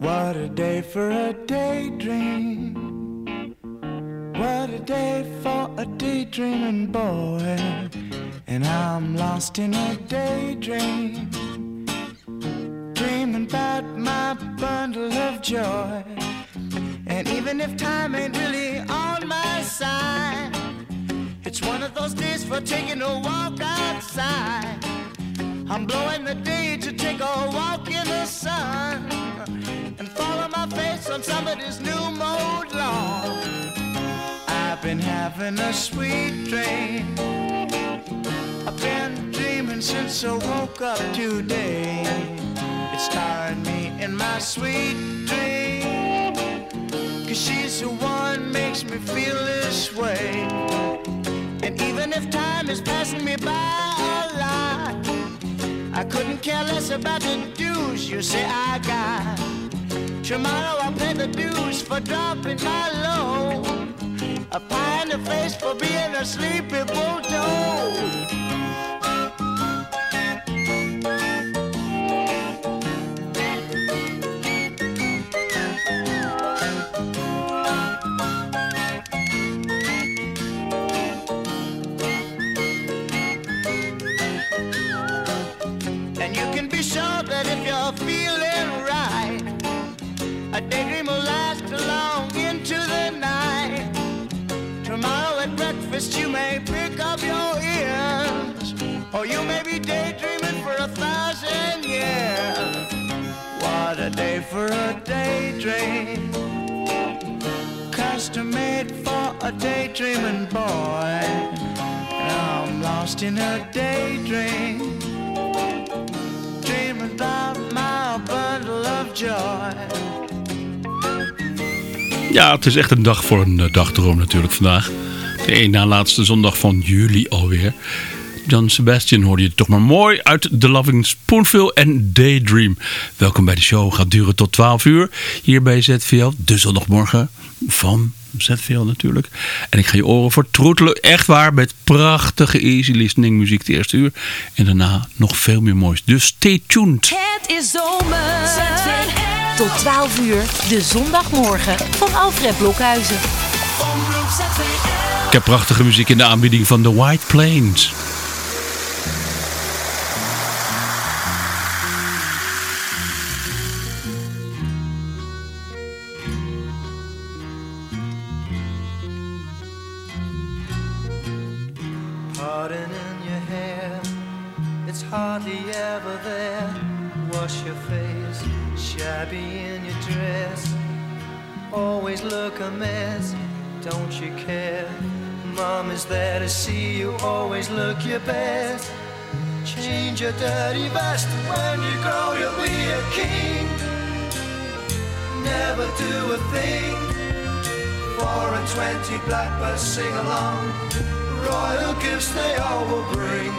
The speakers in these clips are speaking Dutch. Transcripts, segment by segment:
What a day for a daydream. What a day for a daydreaming boy. And I'm lost in a daydream. Dreaming about my bundle of joy. And even if time ain't really on my side, it's one of those days for taking a walk outside. I'm blowing the day to take a walk in the sun and follow my face on somebody's new mode lawn. I've been having a sweet dream. I've been dreaming since I woke up today. It's tiring me in my sweet dream. Cause she's the one makes me feel this way. And even if time is passing me by a lot, I couldn't care less about the dues you say I got. Tomorrow I'll pay the dues for dropping my load. A pie in the face for being a sleepy bulldog. Day for a daydream, custom made for a daydreaming boy. And I'm lost in a daydream dreaming about my bundle of joy. Ja, het is echt een dag voor een dagdroom natuurlijk vandaag. De één na laatste zondag van juli alweer. John Sebastian hoorde je toch maar mooi uit The Loving Spoonful en Daydream. Welkom bij de show. Gaat duren tot 12 uur hier bij ZVL. De zondagmorgen van ZVL natuurlijk. En ik ga je oren vertroetelen. Echt waar. Met prachtige easy listening muziek de eerste uur. En daarna nog veel meer moois. Dus stay tuned. Het is zomer. Tot 12 uur, de zondagmorgen van Alfred Blokhuizen. Ik heb prachtige muziek in de aanbieding van The White Plains. Always look a mess, don't you care? Mom is there to see you, always look your best. Change your dirty vest when you grow, you'll be a king. Never do a thing. Four and twenty blackbirds sing along. Royal gifts they all will bring.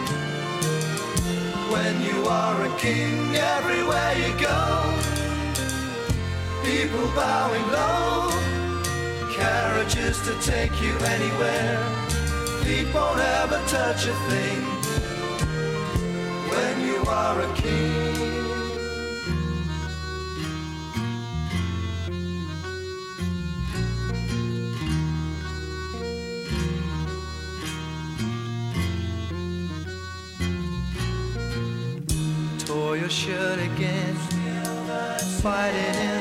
When you are a king, everywhere you go, people bowing low. Carriages to take you anywhere. Feet won't ever touch a thing. When you are a king. tore your shirt again. Fighting in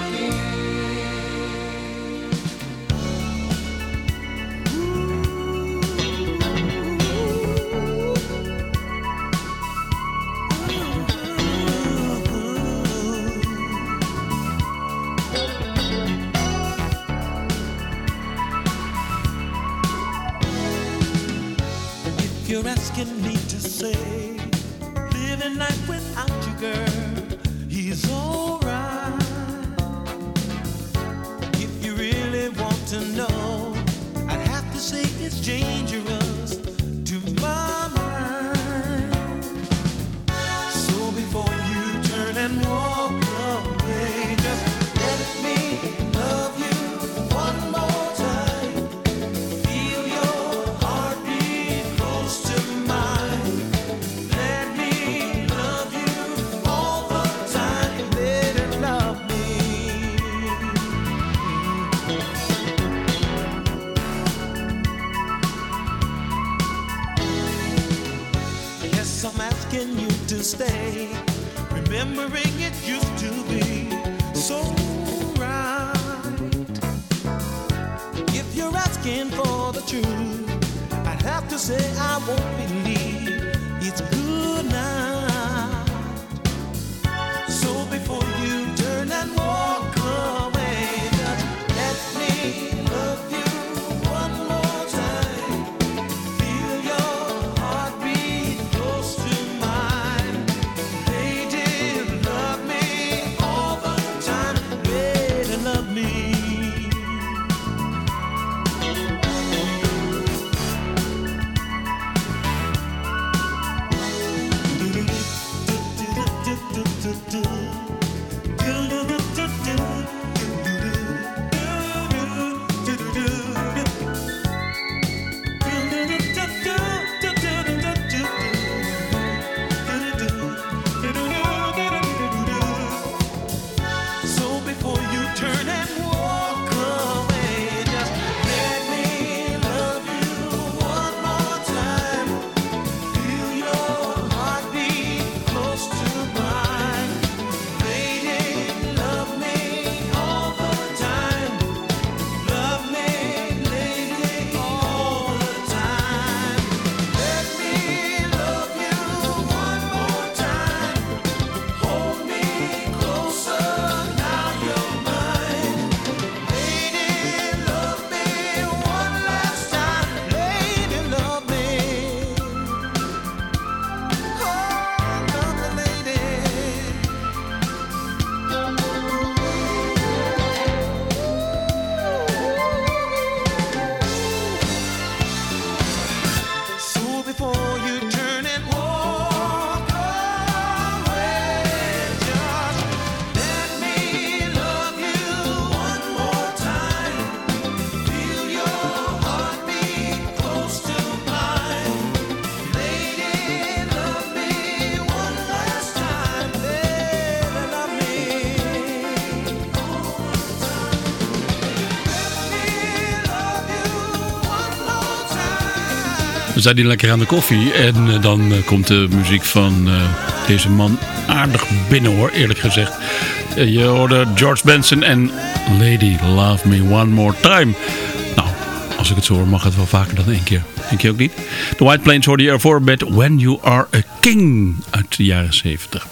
change We zijn lekker aan de koffie. En eh, dan eh, komt de muziek van eh, deze man aardig binnen hoor, eerlijk gezegd. Je hoorde George Benson en Lady Love Me One More Time. Nou, als ik het zo hoor mag het wel vaker dan één keer. Denk je ook niet? The White Plains hoorde je ervoor met When You Are A King uit de jaren 70.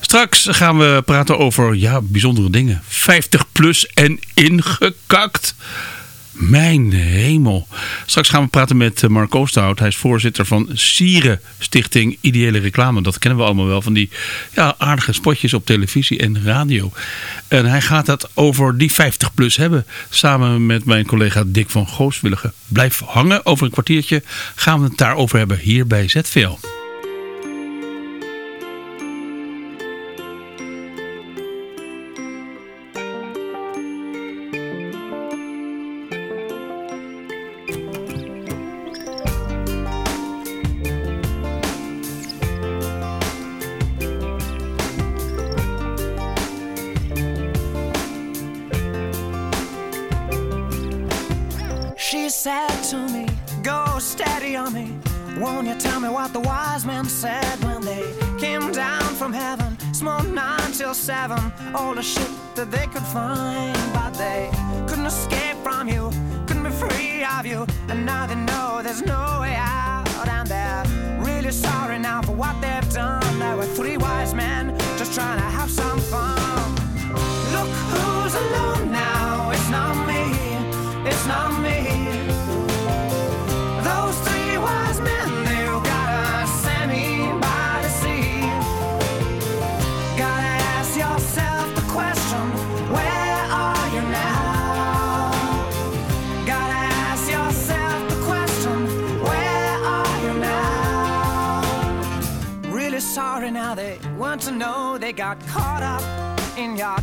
Straks gaan we praten over ja, bijzondere dingen. 50 plus en ingekakt. Mijn hemel. Straks gaan we praten met eh, Mark Oosterhout. Hij is voorzitter van Sieren Stichting Ideële Reclame. Dat kennen we allemaal wel van die ja, aardige spotjes op televisie en radio. En hij gaat het over die 50 plus hebben. Samen met mijn collega Dick van Gooswilligen. Blijf hangen. Over een kwartiertje gaan we het daarover hebben hier bij ZVL.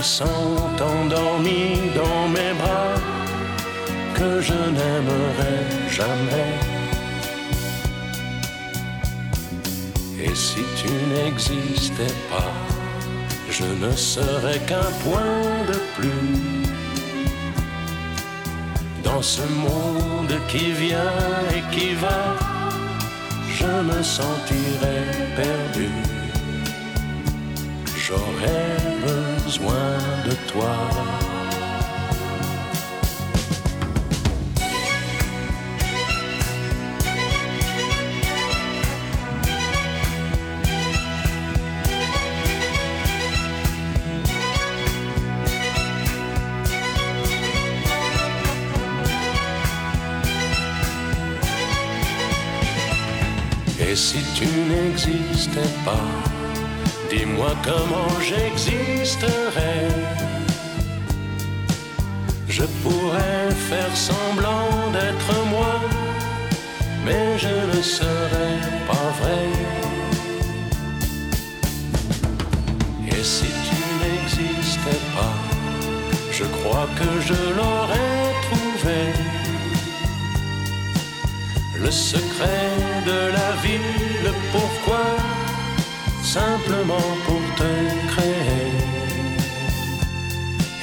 passant endormi dans mes bras que je n'aimerai jamais. Et si tu n'existais pas, je ne serais qu'un point de plus dans ce monde qui vient et qui va. Je me sentirais perdu. J'aurais besoin de toi. Et si tu n'existais pas, dis-moi comment j'existerais. Je pourrais faire semblant d'être moi, mais je ne serais pas vrai. Et si tu n'existais pas, je crois que je l'aurais trouvé. Le secret de la vie, le pourquoi, simplement pour te créer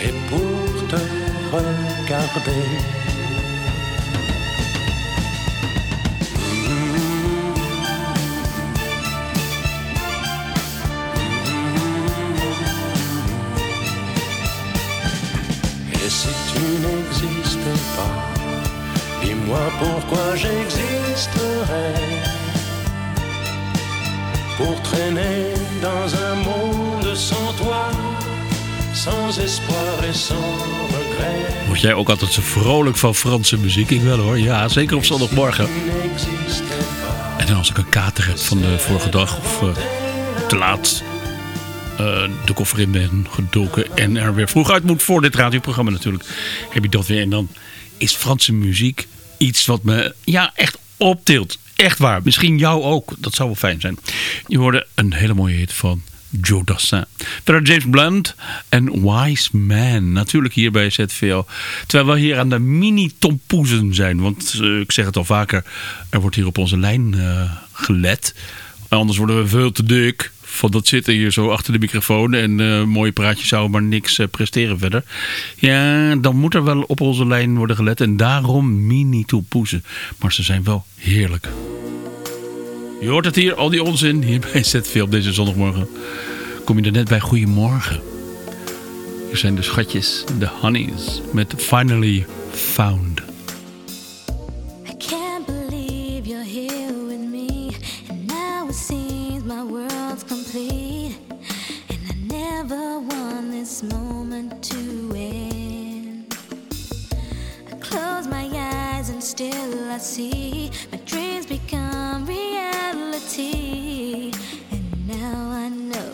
et pour te regarder. Et si tu n'existais pas, dis-moi pourquoi j'existerais. Pour monde sans toi, sans espoir et sans regret. Word jij ook altijd zo vrolijk van Franse muziek? Ik wel hoor. Ja, zeker op zondagmorgen. En als ik een kater heb van de vorige dag of eh, te laat eh, de koffer in ben gedoken en er weer vroeg uit moet voor dit radioprogramma natuurlijk, heb je dat weer. En dan is Franse muziek iets wat me ja, echt optilt. Echt waar. Misschien jou ook. Dat zou wel fijn zijn. Je hoorde een hele mooie hit van Joe Dassin. Verder James Blunt en Wise Man. Natuurlijk hier bij ZVL. Terwijl we hier aan de mini-tompoezen zijn. Want eh, ik zeg het al vaker. Er wordt hier op onze lijn eh, gelet. Anders worden we veel te dik. Van dat zitten hier zo achter de microfoon. En eh, mooie praatjes zouden maar niks eh, presteren verder. Ja, dan moet er wel op onze lijn worden gelet. En daarom mini-tompoezen. Maar ze zijn wel heerlijk. Je hoort het hier, al die onzin, hier bij ZV op deze zondagmorgen. Kom je er net bij Goedemorgen. Hier zijn de schatjes, de honeys, met Finally Found. This moment to end. I close my eyes and still I see my dreams become reality. And now I know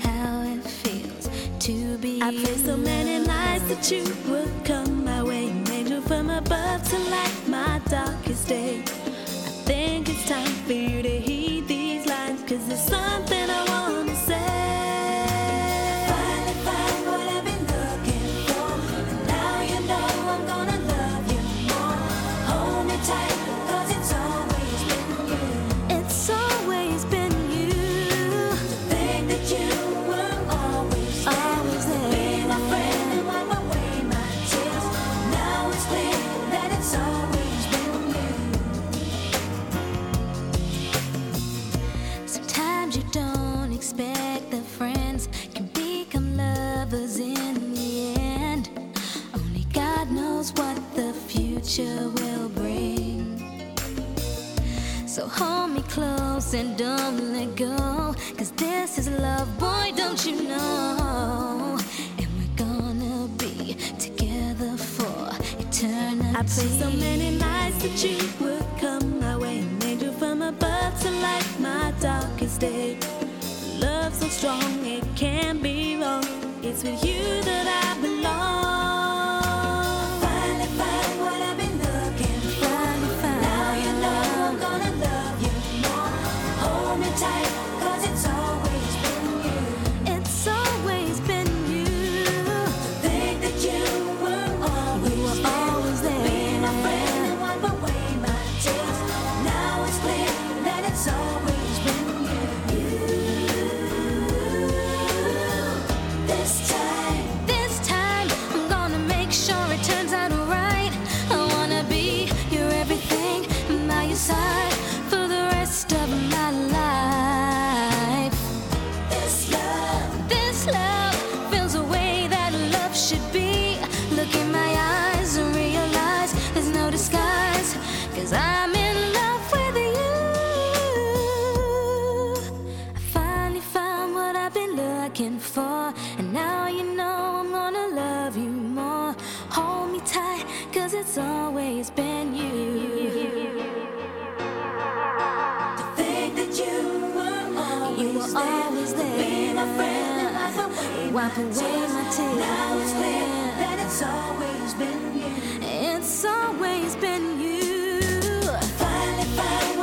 how it feels to be. I prayed so many nights that you would come my way. An angel from above to light my darkest day. I think it's time for you to heed these lines. Cause there's something I wanna and don't let go. Cause this is love, boy, don't you know? And we're gonna be together for eternity. I prayed so many nights that you would come my way. An angel from above to light my darkest day. Love so strong, it can't be wrong. It's with you that always there. Be my friend and away Wipe my away tears. my tears. Now it's clear that it's always been you. It's always been you. Finally found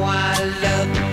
I love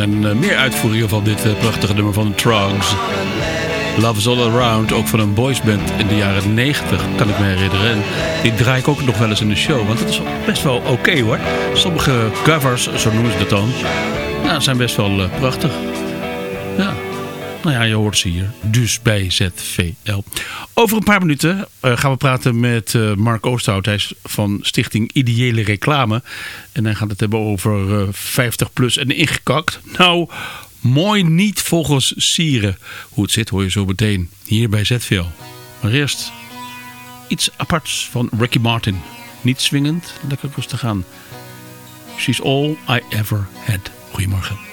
zijn eh, meer uitvoeringen van dit eh, prachtige nummer van Trugs. Love is All Around, ook van een boysband in de jaren 90, kan ik me herinneren. En die draai ik ook nog wel eens in de show, want dat is best wel oké hoor. Sommige covers, zo noemen ze dat dan, nou, zijn best wel eh, prachtig. Nou ja, je hoort ze hier. Dus bij ZVL. Over een paar minuten eh, gaan we praten met eh, Mark Oosthout. Hij is van Stichting Ideële Reclame. En hij gaat het hebben over eh, 50 plus en ingekakt. Nou, mooi niet volgens Sieren. Hoe het zit hoor je zo meteen hier bij ZVL. Maar eerst iets aparts van Ricky Martin. Niet swingend, lekker rustig aan. She's all I ever had. Goedemorgen.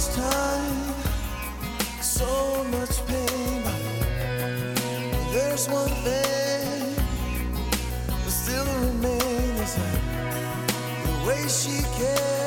Much time, so much pain. But there's one thing that still remains. The way she cared,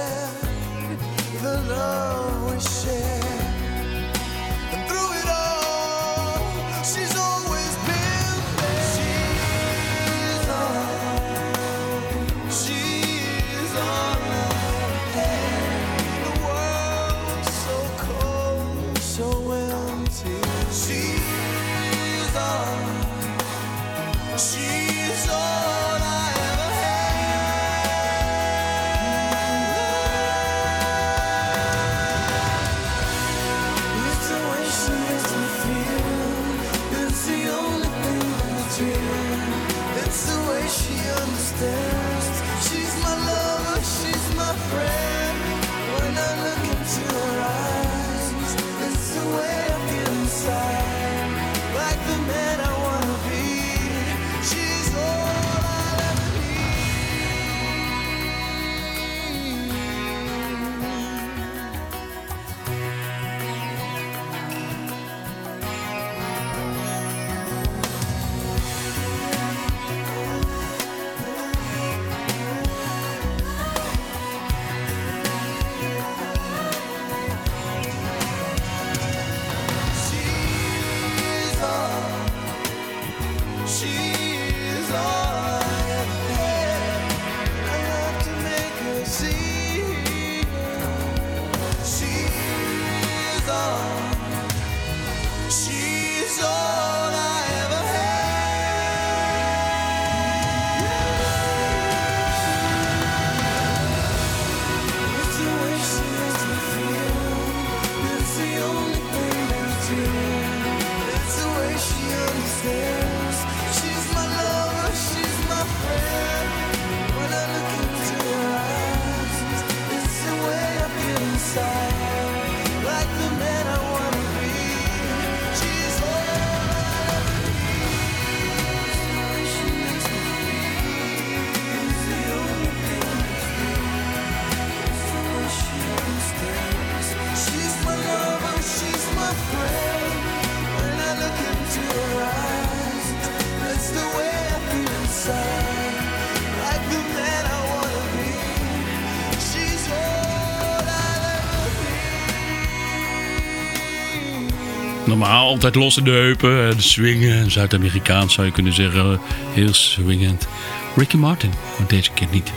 altijd los in de heupen en swingen. Zuid-Amerikaans zou je kunnen zeggen. Heel swingend. Ricky Martin, maar deze keer niet.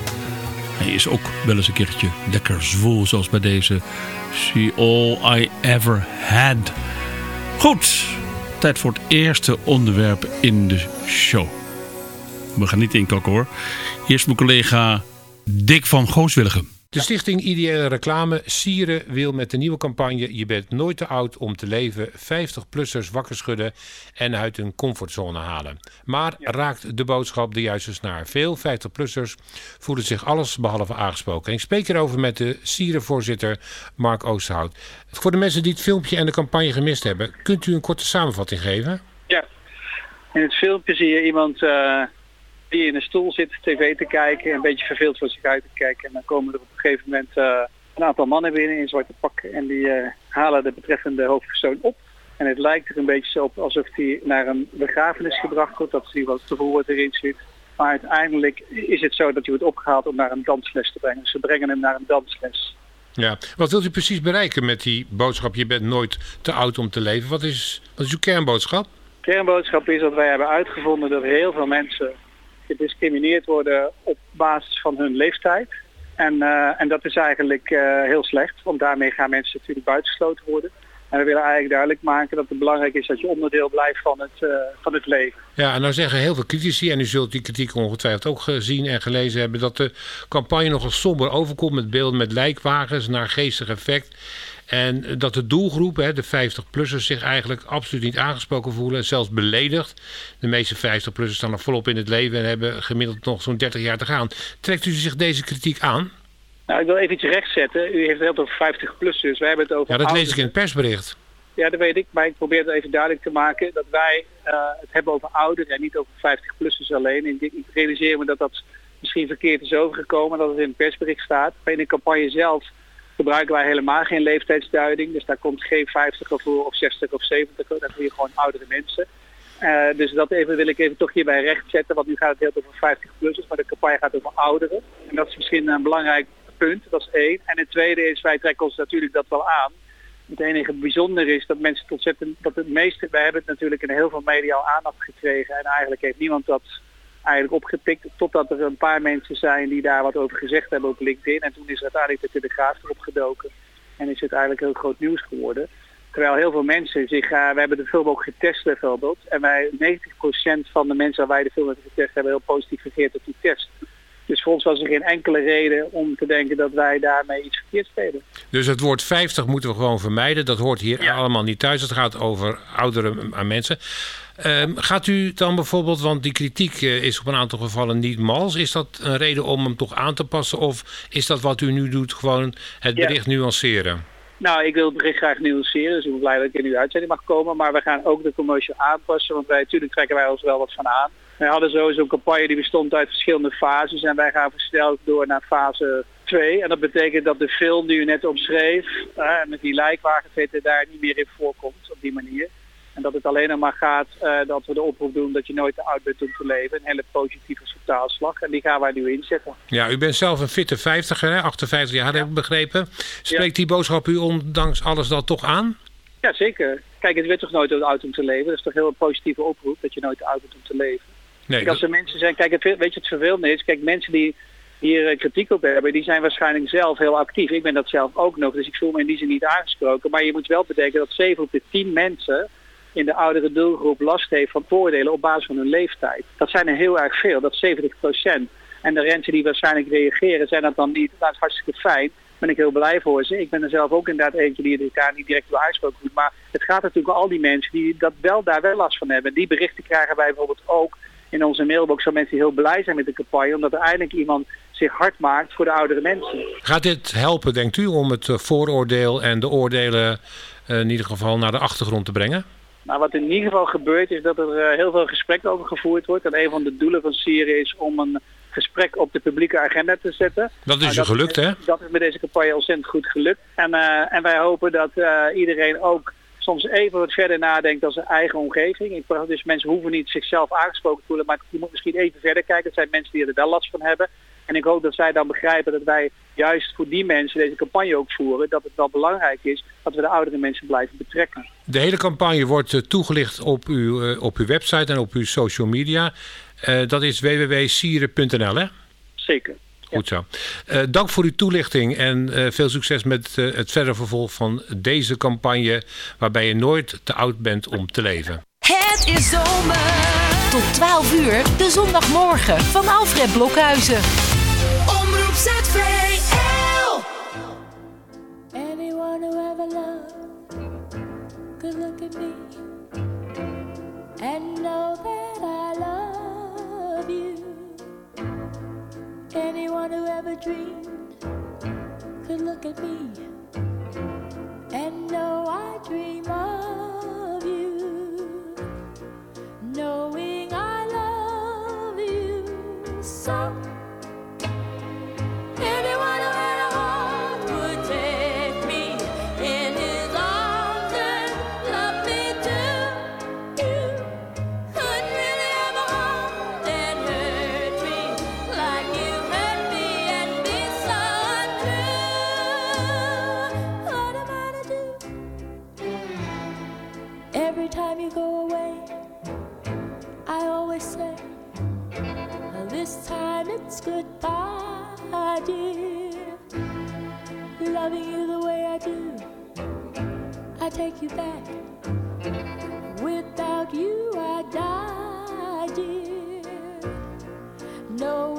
Hij is ook wel eens een keertje lekker zwoel, zoals bij deze She All I Ever Had. Goed, tijd voor het eerste onderwerp in de show. We gaan niet inkakken hoor. Eerst mijn collega Dick van Gooswilligen. De stichting Ideële Reclame Sieren wil met de nieuwe campagne Je bent nooit te oud om te leven 50-plussers wakker schudden en uit hun comfortzone halen. Maar raakt de boodschap de juiste snaar? Veel 50-plussers voelen zich alles behalve aangesproken. En ik spreek hierover met de Sieren-voorzitter Mark Oosterhout. Voor de mensen die het filmpje en de campagne gemist hebben, kunt u een korte samenvatting geven? Ja. In het filmpje zie je iemand eh, die in een stoel zit tv te kijken, een beetje verveeld voor zich uit te kijken. En dan komen er op een gegeven moment eh, een aantal mannen binnen in zwarte pakken en die eh, halen de betreffende hoofdpersoon op. En het lijkt er een beetje op alsof hij naar een begrafenis gebracht wordt, dat hij wat tevoren erin zit. Maar uiteindelijk is het zo dat hij wordt opgehaald om naar een dansles te brengen. Ze brengen hem naar een dansles. Ja. Wat wilt u precies bereiken met die boodschap Je bent nooit te oud om te leven? Wat is, wat is uw kernboodschap? Kernboodschap is dat wij hebben uitgevonden dat heel veel mensen gediscrimineerd worden op basis van hun leeftijd. En, eh, en dat is eigenlijk eh, heel slecht, want daarmee gaan mensen natuurlijk buitengesloten worden. En we willen eigenlijk duidelijk maken dat het belangrijk is dat je onderdeel blijft van het, eh, van het leven. Ja, en nou zeggen heel veel critici, en u zult die kritiek ongetwijfeld ook gezien en gelezen hebben, dat de campagne nogal somber overkomt met beelden met lijkwagens naar geestig effect. En dat de doelgroep, hè, de 50-plussers, zich eigenlijk absoluut niet aangesproken voelen, zelfs beledigd. De meeste 50-plussers staan nog volop in het leven en hebben gemiddeld nog zo'n 30 jaar te gaan. Trekt u zich deze kritiek aan? Nou, ik wil even iets rechtzetten. U heeft het heel over 50-plussers. Wij hebben het over Ja, dat lees ik in het persbericht. Ja, dat weet ik. Maar ik probeer het even duidelijk te maken dat wij eh, het hebben over ouderen en niet over 50-plussers alleen. En ik, ik realiseer me dat dat misschien verkeerd is overgekomen, dat het in het persbericht staat. Maar in de campagne zelf gebruiken wij helemaal geen leeftijdsduiding. Dus daar komt geen 50 voor of 60 of 70. Dat zijn gewoon oudere mensen. Eh, dus dat even, wil ik even toch hierbij rechtzetten. Want nu gaat het heel over 50-plussers, maar de campagne gaat over ouderen. En dat is misschien een belangrijk punt. Dat is één. En het tweede is, wij trekken ons natuurlijk dat wel aan. Het enige bijzonder is dat mensen tot zetten, dat het meeste, wij hebben het natuurlijk in heel veel media al aandacht gekregen. En eigenlijk heeft niemand dat eigenlijk opgepikt. Totdat er een paar mensen zijn die daar wat over gezegd hebben op LinkedIn. En toen is uiteindelijk de Telegraaf erop gedoken. En is het eigenlijk heel groot nieuws geworden. Terwijl heel veel mensen zich, uh, we hebben de film ook getest bijvoorbeeld. En wij 90% van de mensen waar wij de film hebben getest hebben heel positief gereageerd op die test. Dus voor ons was er geen enkele reden om te denken dat wij daarmee iets verkeerd deden. Dus het woord 50 moeten we gewoon vermijden. Dat hoort hier allemaal niet thuis. Het gaat over oudere mensen. Um, gaat u dan bijvoorbeeld, want die kritiek uh, is op een aantal gevallen niet mals. Is dat een reden om hem toch aan te passen? Of is dat wat u nu doet, gewoon het bericht ja. nuanceren? Nou, ik wil het bericht graag nuanceren. Dus ik ben blij dat ik in uw uitzending mag komen. Maar we gaan ook de commercial aanpassen. Want wij, natuurlijk trekken wij ons wel wat van aan. Wij hadden sowieso een campagne die bestond uit verschillende fases. En wij gaan versneld door naar fase 2. En dat betekent dat de film die u net omschreef, uh, met die lijkwagens, daar niet meer in voorkomt op die manier. En dat het alleen maar gaat uh, dat we de oproep doen dat je nooit te oud bent om te leven. Een hele positieve vertaalslag. En die gaan wij nu inzetten. Ja, u bent zelf een fitte vijftiger, hè? 58 jaar ja. heb ik begrepen. Spreekt ja. die boodschap u ondanks alles dat toch aan? Ja, zeker. Kijk, het werd toch nooit oud om te leven. Dat is toch heel een positieve oproep dat je nooit te oud bent om te leven. Nee, kijk, als er mensen zijn, kijk, het, weet je het vervelende is? Kijk, mensen die hier uh, kritiek op hebben, die zijn waarschijnlijk zelf heel actief. Ik ben dat zelf ook nog, dus ik voel me in die zin niet aangesproken. Maar je moet wel bedenken dat 7 op de 10 mensen in de oudere doelgroep last heeft van voordelen op basis van hun leeftijd. Dat zijn er heel erg veel, dat is 70 procent. En de mensen die waarschijnlijk reageren zijn dat dan niet. Dat is hartstikke fijn. Ben ik heel blij voor ze. Ik ben er zelf ook inderdaad eentje die het daar niet direct door aangesproken wordt. Maar het gaat natuurlijk al die mensen die dat wel, daar wel last van hebben. Die berichten krijgen wij bijvoorbeeld ook in onze mailbox van mensen die heel blij zijn met de campagne. Omdat er eindelijk iemand zich hard maakt voor de oudere mensen. Gaat dit helpen, denkt u, om het vooroordeel en de oordelen uh, in ieder geval naar de achtergrond te brengen? Nou, wat in ieder geval gebeurt is dat er uh, heel veel gesprek over gevoerd wordt. En een van de doelen van Syrië is om een gesprek op de publieke agenda te zetten. Dat is nou, dat gelukt, hè? Dat is met deze campagne ontzettend goed gelukt. En, uh, en wij hopen dat uh, iedereen ook soms even wat verder nadenkt dan zijn eigen omgeving. Ik praat dus mensen hoeven niet zichzelf aangesproken te voelen, maar je moet misschien even verder kijken. Het zijn mensen die er wel last van hebben. En ik hoop dat zij dan begrijpen dat wij juist voor die mensen deze campagne ook voeren. Dat het wel belangrijk is dat we de oudere mensen blijven betrekken. De hele campagne wordt uh, toegelicht op uw, uh, op uw website en op uw social media. Uh, dat is www.sieren.nl hè? Zeker. Goed zo. Uh, dank voor uw toelichting en uh, veel succes met uh, het verder vervolg van deze campagne... waarbij je nooit te oud bent om te leven. Het is zomer. Tot 12 uur, de zondagmorgen van Alfred Blokhuizen. Who ever could look at me and know that I love you. Anyone who ever dreamed could look at me and know I dream of you. Knowing I love you so. Anyone who I always say, "Well, this time it's goodbye, dear. Loving you the way I do, I take you back. Without you, I die, dear. Knowing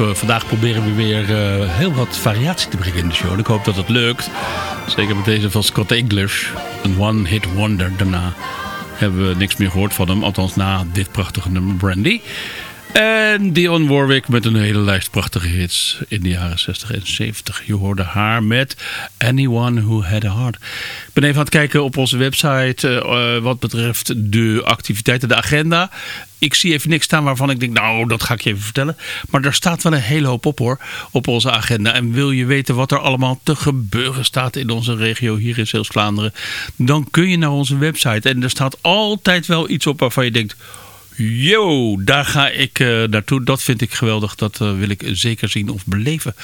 Eh, vandaag proberen we weer eh, heel wat variatie te brengen in de show. Ik hoop dat het lukt. Zeker met deze van Scott English. Een one-hit wonder. Daarna hebben we niks meer gehoord van hem. Althans na dit prachtige nummer Brandy. En Dionne Warwick met een hele lijst prachtige hits in de jaren 60 en 70. Je hoorde haar met Anyone Who Had a Heart. Ben even aan het kijken op onze website eh, eh, wat betreft de activiteiten, de agenda. Ik zie even niks staan waarvan ik denk, nou, dat ga ik je even vertellen. Maar er staat wel een hele hoop op hoor, op onze agenda. En wil je weten wat er allemaal te gebeuren staat in onze regio hier in Zeeuws-Vlaanderen, dan kun je naar onze website. En er staat altijd wel iets op waarvan je denkt, Yo, daar ga ik eh, naartoe. Dat vind ik geweldig. Dat eh, wil ik zeker zien of beleven.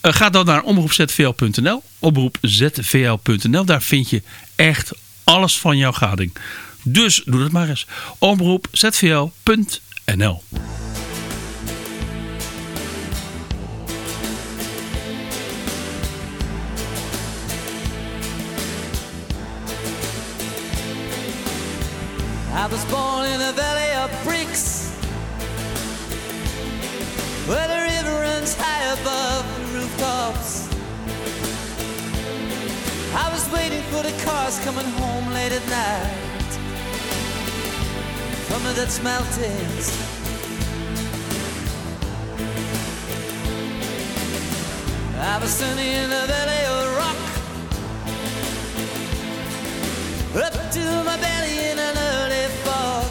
Eh, ga dan naar omroepzvl.nl. Omroepzvl.nl. Daar vind je echt alles van jouw gading. Dus doe dat maar eens. Omroepzvl.nl. I was born in a valley Where the river runs high above the rooftops. I was waiting for the cars coming home late at night. The Dutch mountains. I was standing in a valley of rock. Up to my belly in an early fog.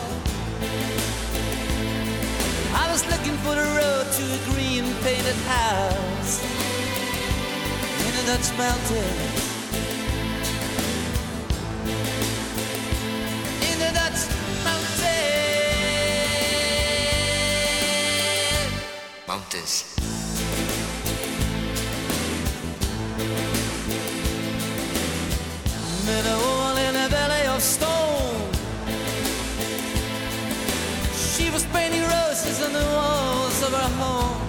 I was looking for the to a green painted house in the Dutch mountains. In the Dutch mountains. Mountains. home.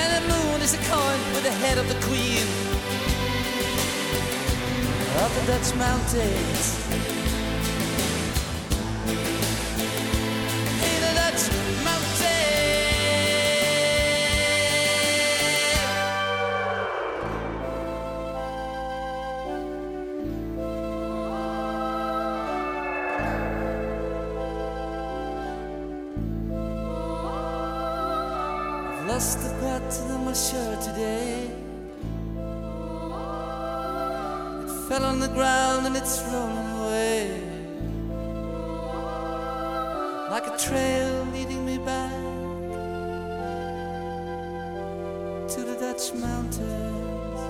And the moon is a coin with the head of the queen of the Dutch mountains. button on my today. It fell on the ground and it's rolling away. Like a trail leading me back to the Dutch mountains.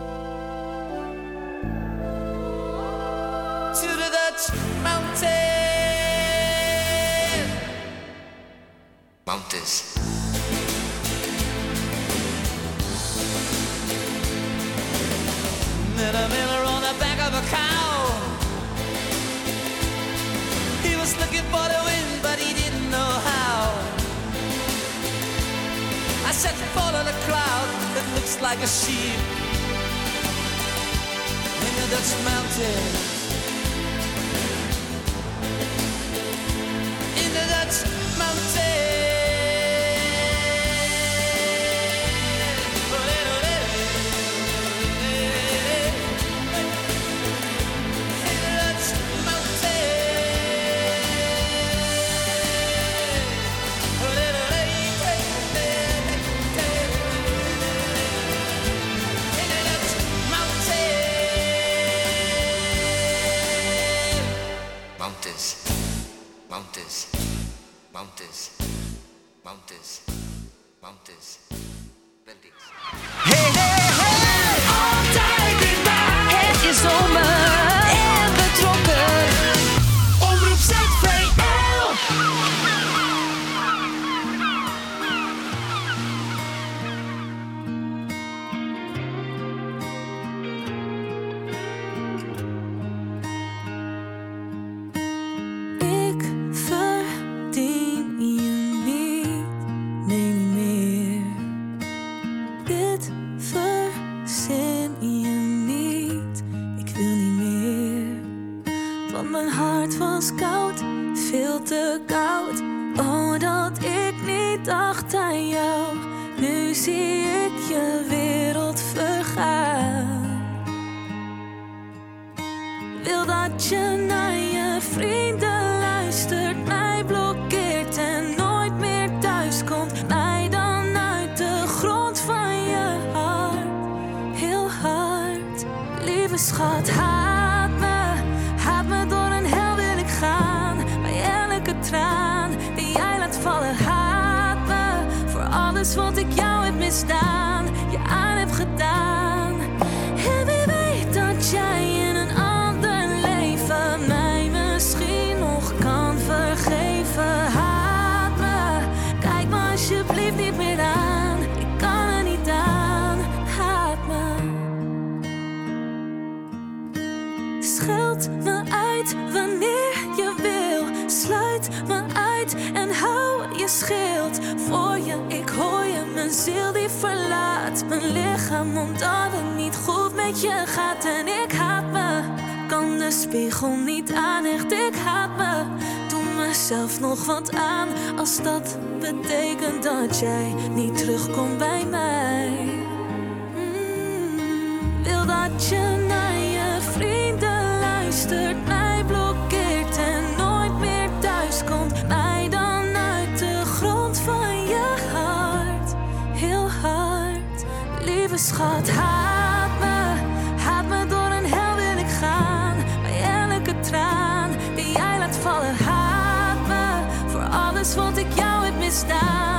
To the Dutch mountains. Listen. Hey, hey. spiegel niet aan, echt ik haat me. Doe mezelf nog wat aan, als dat betekent dat jij niet terugkomt bij mij. Mm, wil dat je naar je vrienden luistert, time.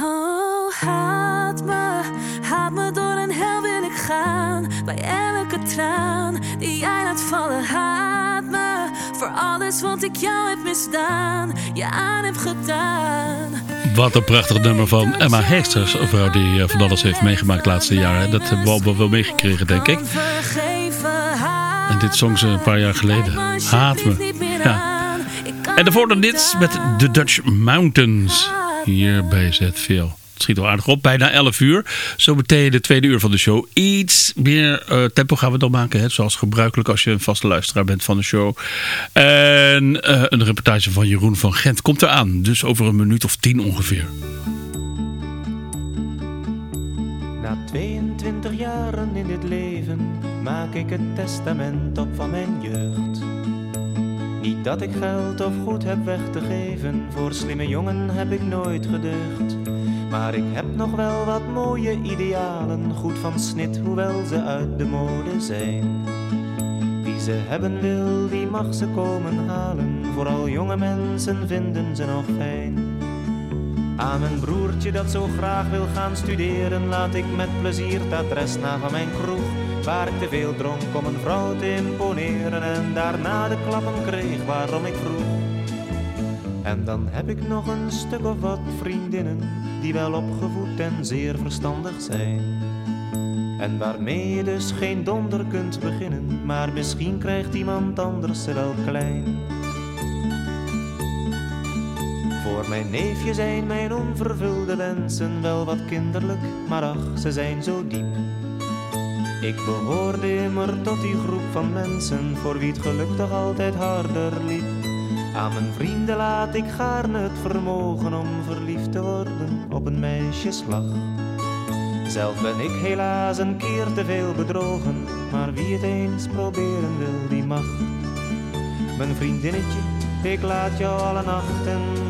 Moon Haat me, haat me door een hel wil ik gaan. Bij elke traan die jij laat vallen. Haat me voor alles wat ik jou heb misdaan. Je aan heb gedaan. Wat een prachtig nummer van Emma Heesters. Een vrouw die eh, van alles heeft meegemaakt de laatste jaren. Dat hebben we wel meegekregen, denk ik. En dit zong ze een paar jaar geleden. Haat me. Ja. En daarvoor dan dit met The Dutch Mountains. Hier bij ZVL. Het schiet wel aardig op. Bijna 11 uur. Zo meteen de tweede uur van de show. Iets meer eh, tempo gaan we dan maken. Hè? Zoals gebruikelijk als je een vaste luisteraar bent van de show. En eh, een reportage van Jeroen van Gent komt eraan. Dus over een minuut of tien ongeveer. Na 22 jaren in dit leven maak ik het testament op van mijn jeugd. Niet dat ik geld of goed heb weg te geven, voor slimme jongen heb ik nooit gedeugd. Maar ik heb nog wel wat mooie idealen, goed van snit, hoewel ze uit de mode zijn. Wie ze hebben wil, die mag ze komen halen, vooral jonge mensen vinden ze nog fijn. Aan mijn broertje dat zo graag wil gaan studeren, laat ik met plezier het adres na van mijn kroeg. Waar ik te veel dronk om een vrouw te imponeren en daarna de klappen kreeg waarom ik vroeg. En dan heb ik nog een stuk of wat vriendinnen die wel opgevoed en zeer verstandig zijn. En waarmee je dus geen donder kunt beginnen, maar misschien krijgt iemand anders ze wel klein. Voor mijn neefje zijn mijn onvervulde wensen wel wat kinderlijk, maar ach, ze zijn zo diep. Ik behoorde immer tot die groep van mensen voor wie het geluk toch altijd harder liep. Aan mijn vrienden laat ik gaarne het vermogen om verliefd te worden op een meisjeslag. Zelf ben ik helaas een keer te veel bedrogen, maar wie het eens proberen wil, die mag. Mijn vriendinnetje, ik laat jou alle nachten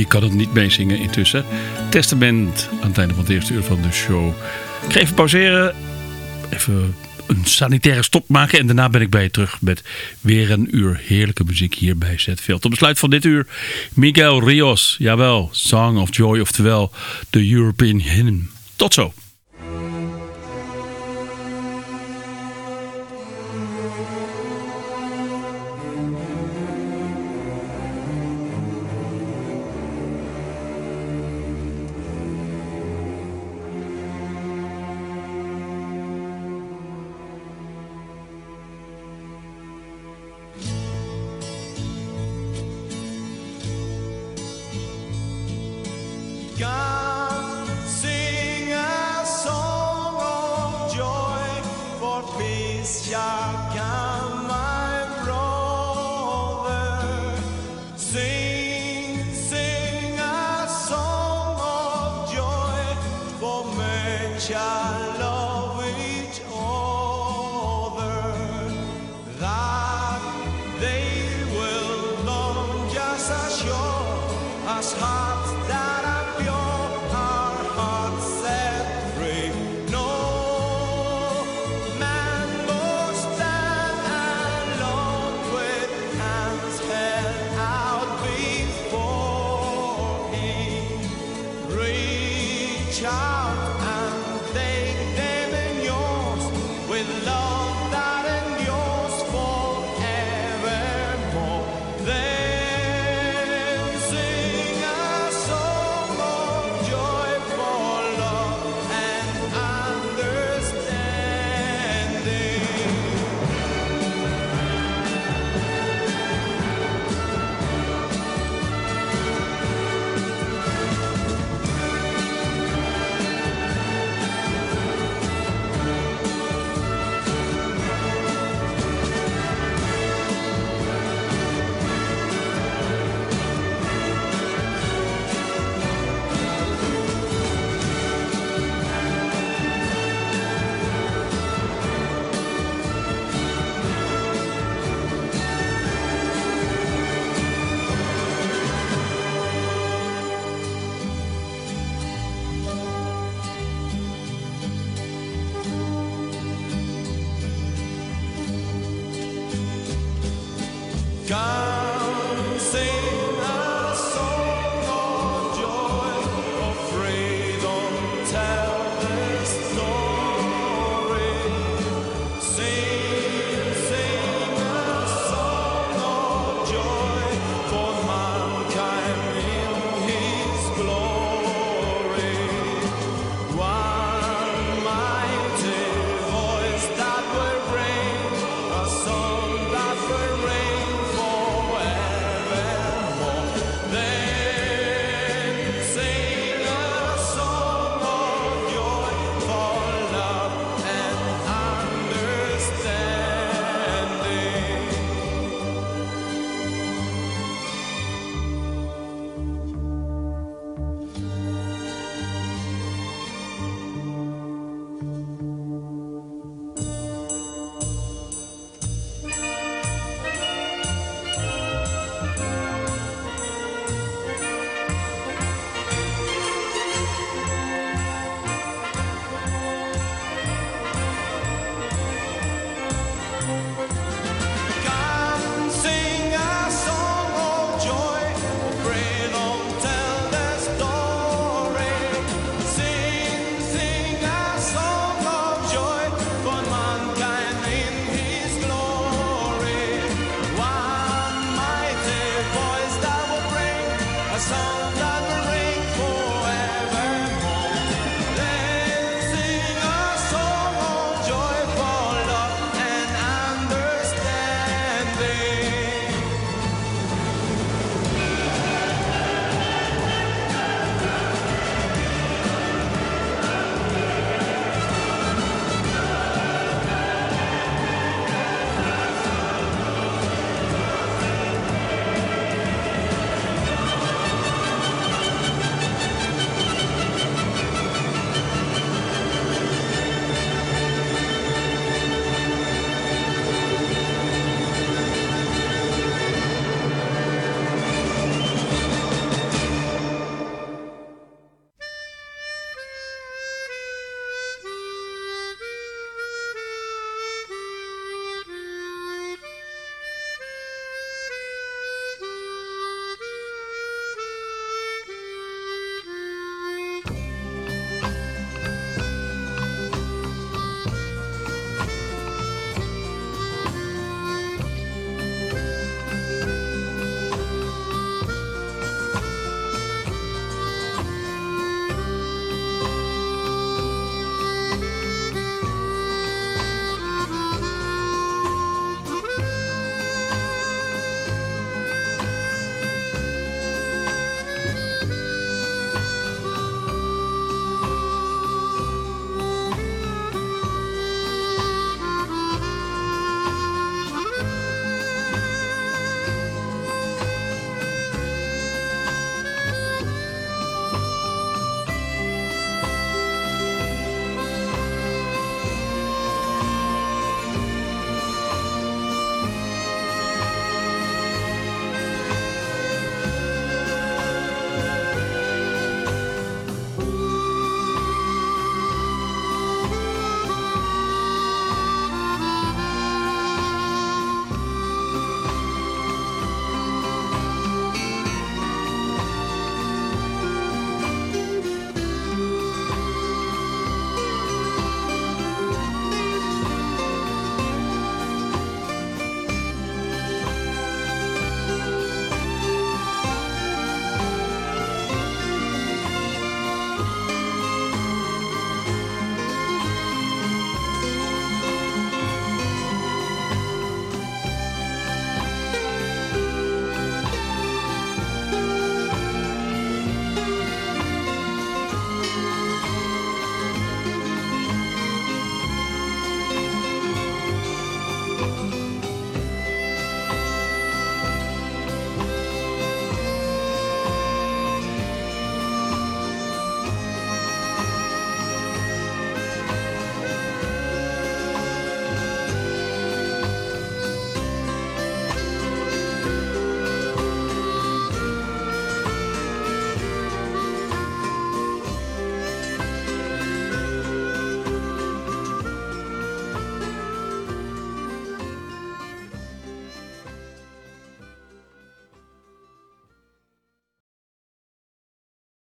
Wie kan het niet meezingen intussen? Testament aan het einde van het eerste uur van de show. Ik ga even pauzeren. Even een sanitaire stop maken. En daarna ben ik bij je terug met weer een uur heerlijke muziek hier bij ZVL. Tot besluit van dit uur Miguel Rios. Jawel, Song of Joy, oftewel de European Hymn. Tot zo.